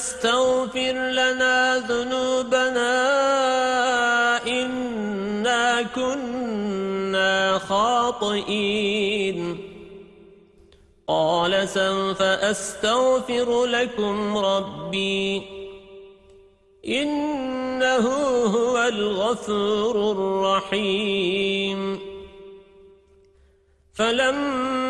أَبَانَا اسْتَغْفِرْ لَنَا ذُنُوبَنَا إِنَّا كُنَّا خَاطِئِينَ. قَالَ سَوْفَ أَسْتَغْفِرُ لَكُمْ رَبِّي. إِنَّهُ هُوَ الْغَفُورُ الرَّحِيمُ. فَلَمَّا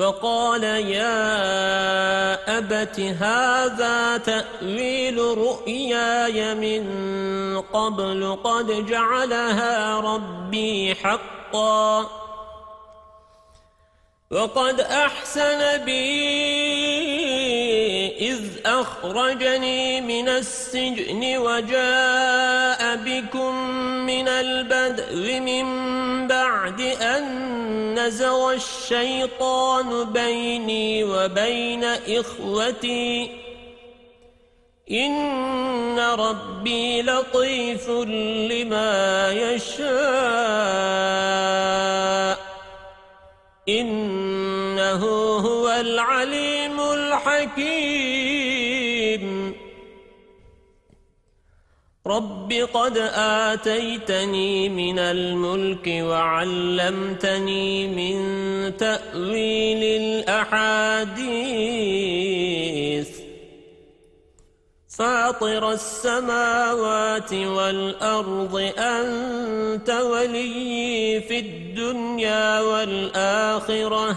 وقال يا أبت هذا تأويل رؤياي من قبل قد جعلها ربي حقا. وقد أحسن بي إذ أخرجني من السجن وجاء بكم من البدء من بعد أن نزغ الشيطان بيني وبين إخوتي. إن ربي لطيف لما يشاء. إنه هو العليم الحكيم. رب قد آتيتني من الملك وعلمتني من تأويل الأحاديث فاطر السماوات والأرض أنت ولي في الدنيا والآخرة